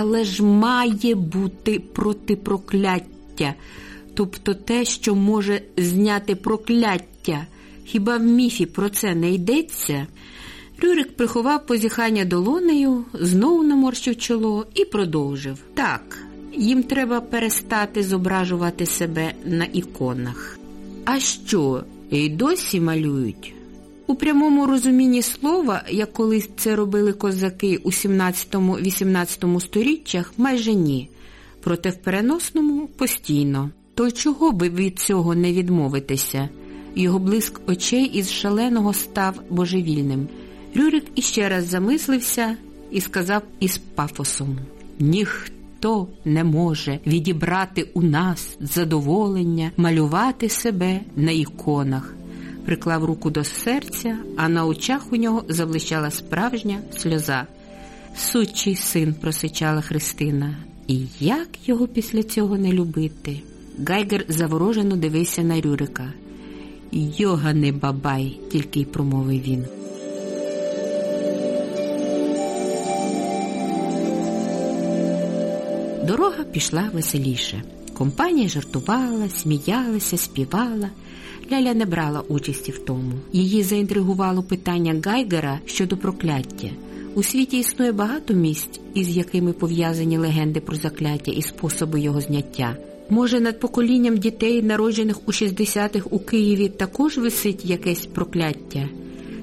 Але ж має бути протипрокляття, тобто те, що може зняти прокляття. Хіба в міфі про це не йдеться? Рюрик приховав позіхання долонею, знову наморщив чоло і продовжив. Так, їм треба перестати зображувати себе на іконах. А що, і досі малюють? У прямому розумінні слова, як колись це робили козаки у 17-18 сторіччях, майже ні. Проте в переносному постійно. То чого би від цього не відмовитися? Його блиск очей із шаленого став божевільним. Рюрик іще раз замислився і сказав із пафосом: Ніхто не може відібрати у нас задоволення малювати себе на іконах. Приклав руку до серця, а на очах у нього заблищала справжня сльоза. Сучий син, просичала Христина. І як його після цього не любити? Гайгер заворожено дивився на Рюрика. Йогане бабай, тільки й промовив він. Дорога пішла веселіше. Компанія жартувала, сміялася, співала. Ляля не брала участі в тому. Її заінтригувало питання Гайгера щодо прокляття. У світі існує багато місць, із якими пов'язані легенди про закляття і способи його зняття. Може, над поколінням дітей, народжених у 60-х у Києві, також висить якесь прокляття.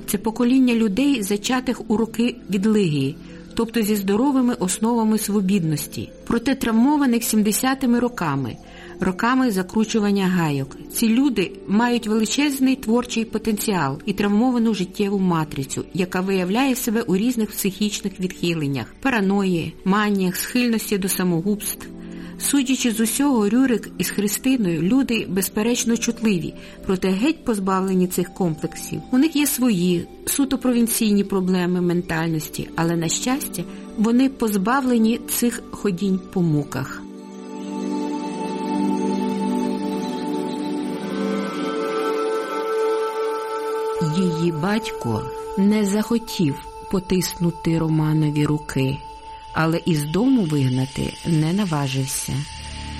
Це покоління людей, зачатих у роки відлиги, тобто зі здоровими основами свобідності, проте травмованих 70-ми роками, роками закручування гайок. Ці люди мають величезний творчий потенціал і травмовану життєву матрицю, яка виявляє себе у різних психічних відхиленнях, параної, маніях, схильності до самогубств. Судячи з усього, Рюрик із Христиною люди безперечно чутливі, проте геть позбавлені цих комплексів. У них є свої суто провінційні проблеми ментальності, але, на щастя, вони позбавлені цих ходінь по муках. Її батько не захотів потиснути Романові руки але із дому вигнати не наважився.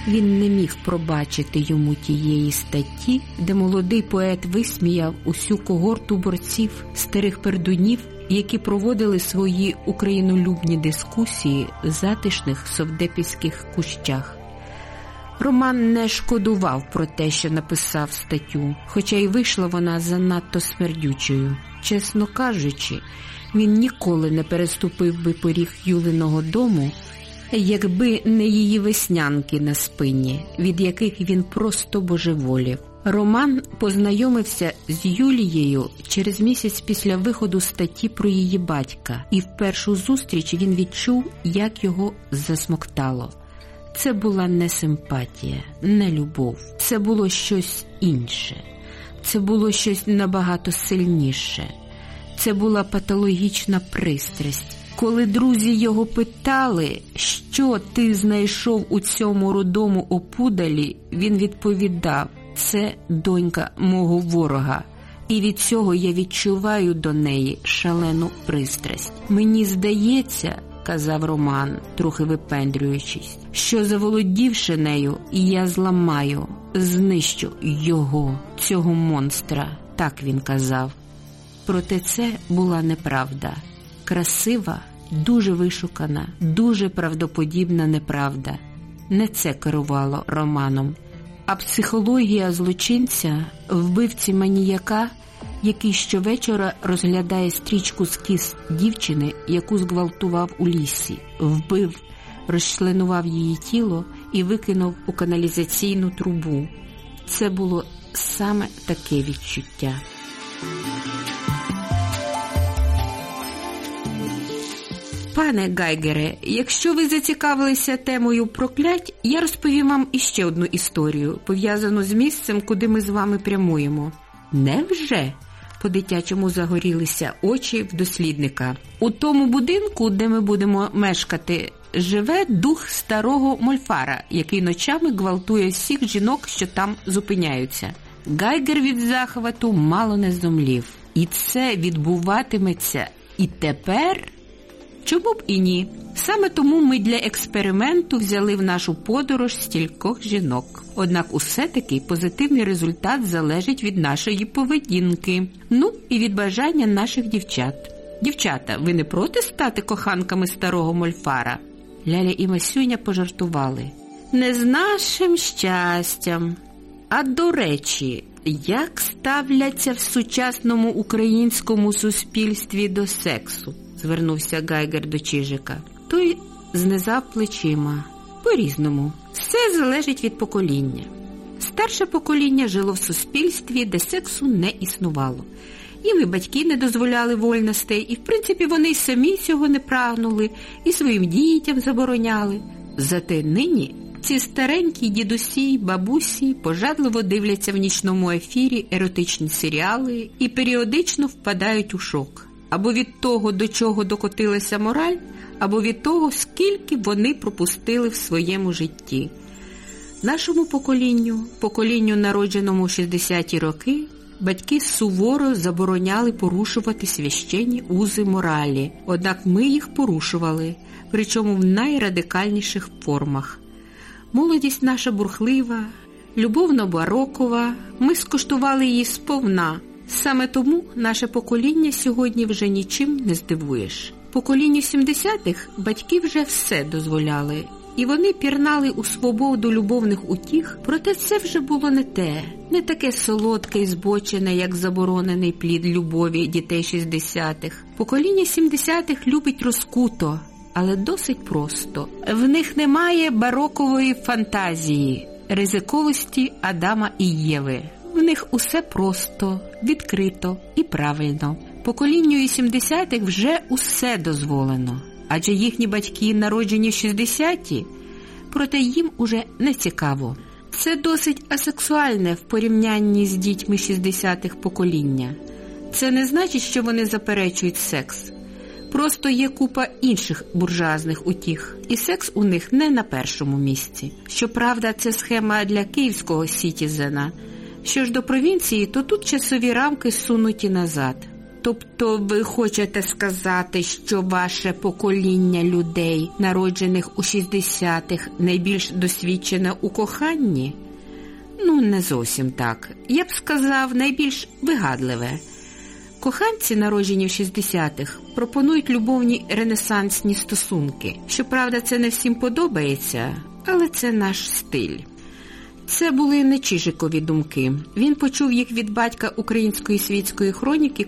Він не міг пробачити йому тієї статті, де молодий поет висміяв усю когорту борців старих пердунів, які проводили свої українолюбні дискусії в затишних совдепівських кущах. Роман не шкодував про те, що написав статтю, хоча й вийшла вона занадто смердючою. Чесно кажучи, він ніколи не переступив би поріг Юлиного дому, якби не її веснянки на спині, від яких він просто божеволів. Роман познайомився з Юлією через місяць після виходу статті про її батька, і в першу зустріч він відчув, як його засмоктало. Це була не симпатія, не любов, це було щось інше, це було щось набагато сильніше. Це була патологічна пристрасть. Коли друзі його питали, що ти знайшов у цьому родому опудалі, він відповідав: це донька мого ворога, і від цього я відчуваю до неї шалену пристрасть. Мені здається, казав Роман, трохи випендрюючись, що заволодівши нею, я зламаю, знищу його, цього монстра. Так він казав. Проте це була неправда. Красива, дуже вишукана, дуже правдоподібна неправда. Не це керувало романом, а психологія злочинця, вбивці маніяка, який щовечора розглядає стрічку з кіз дівчини, яку зґвалтував у лісі, вбив, розчленував її тіло і викинув у каналізаційну трубу. Це було саме таке відчуття. Пане Гайгере, якщо ви зацікавилися темою проклять, я розповім вам іще одну історію, пов'язану з місцем, куди ми з вами прямуємо. Невже? По дитячому загорілися очі в дослідника. У тому будинку, де ми будемо мешкати, живе дух старого мольфара, який ночами гвалтує всіх жінок, що там зупиняються. Гайгер від захвату мало не зомлів. І це відбуватиметься і тепер. Чому б і ні? Саме тому ми для експерименту взяли в нашу подорож стількох жінок. Однак усе таки позитивний результат залежить від нашої поведінки, ну і від бажання наших дівчат. Дівчата, ви не проти стати коханками старого мольфара? Ляля і Масюня пожартували. Не з нашим щастям. А до речі, як ставляться в сучасному українському суспільстві до сексу? звернувся Гайгер до Чижика. Той знизав плечима. По-різному. Все залежить від покоління. Старше покоління жило в суспільстві, де сексу не існувало. Їм і батьки не дозволяли вольностей, і в принципі вони й самі цього не прагнули, і своїм дітям забороняли. Зате нині ці старенькі дідусі й бабусі пожадливо дивляться в нічному ефірі еротичні серіали і періодично впадають у шок. Або від того, до чого докотилася мораль, або від того, скільки вони пропустили в своєму житті. Нашому поколінню, поколінню, народженому в 60-ті роки, батьки суворо забороняли порушувати священні узи моралі, однак ми їх порушували, причому в найрадикальніших формах. Молодість наша бурхлива, любовно барокова, ми скуштували її сповна. Саме тому наше покоління сьогодні вже нічим не здивуєш. Поколінню 70-х батьки вже все дозволяли, і вони пірнали у свободу любовних утіх, проте це вже було не те, не таке солодке і збочене, як заборонений плід любові дітей 60-х. Покоління 70-х любить розкуто, але досить просто. В них немає барокової фантазії, ризиковості Адама і Єви. В них усе просто, відкрито і правильно. Поколінню 70-х вже усе дозволено, адже їхні батьки народжені 60-ті, проте їм уже не цікаво. Це досить асексуальне в порівнянні з дітьми 60-х покоління. Це не значить, що вони заперечують секс. Просто є купа інших буржуазних утіх, і секс у них не на першому місці. Щоправда, це схема для київського сітізена. Що ж до провінції, то тут часові рамки сунуті назад. Тобто ви хочете сказати, що ваше покоління людей, народжених у 60-х, найбільш досвідчене у коханні? Ну, не зовсім так. Я б сказав, найбільш вигадливе. Коханці, народжені в 60-х, пропонують любовні ренесансні стосунки. Щоправда, це не всім подобається, але це наш стиль. Це були не Чижикові думки. Він почув їх від батька української світської хроніки